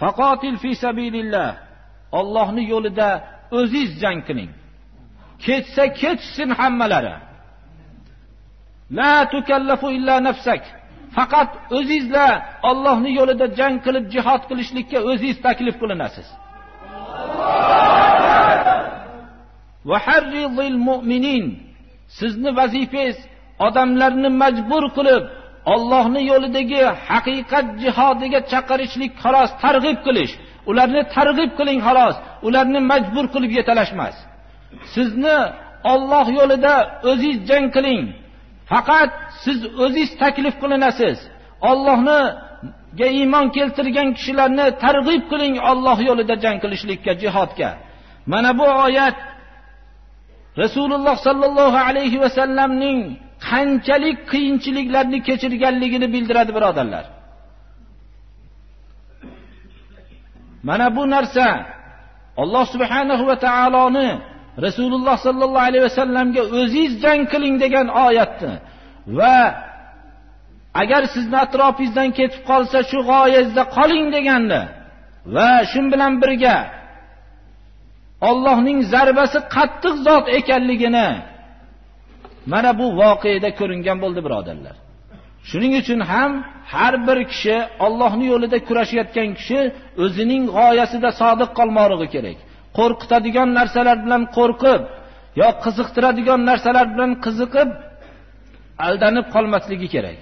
faqotil fi sabilillah. Allohning yo'lida o'ziz jang qiling. Ketsa ketsin hammalari. La tukallafu illa nafsak. Faqat o'zingizlar Allohning yo'lida jang qilib jihad qilishlikka o'zingiz taklif qilinasiz. Va harrizil mu'minin sizni vazifangiz odamlarni majbur qilib Allohning yo'lidagi haqiqat jihodiga chaqirishlik xolos targ'ib qilish. Ularni targ'ib qiling xolos. Ularni majbur qilib yetalashmas. Sizni Alloh yo'lida o'zingiz jang qiling. Faqat siz o'zingiz taklif qilinasiz. Allohniga iymon keltirgan kishilarni targ'ib qiling Alloh yo'lida jang qilishlikka jihodga. Mana bu oyat rasululloh sollallohu alayhi vasallamning qanchalik qiyinchiliklarni kechirganligini bildiradi birodarlar. Mana bu narsa alloh subhanahu va taoloni rasululloh sollallohu alayhi vasallamga o'zingiz jang qiling degan oyatni va agar sizni atrofingizdan ketib qolsa shu g'oyangizda qoling deganni va shu bilan birga Allohning zarbasi qattiq zot ekanligini mana bu voqeda ko'ringan bo'ldi birodarlar. Shuning uchun ham har bir kishi Allohning yo'lida kurashayotgan kishi o'zining g'oyasida sodiq qolmoqligi kerak. Qo'rqitadigan narsalar bilan qo'rqib yo qiziqtiradigan narsalar bilan qiziqib aldanib qolmasligi kerak.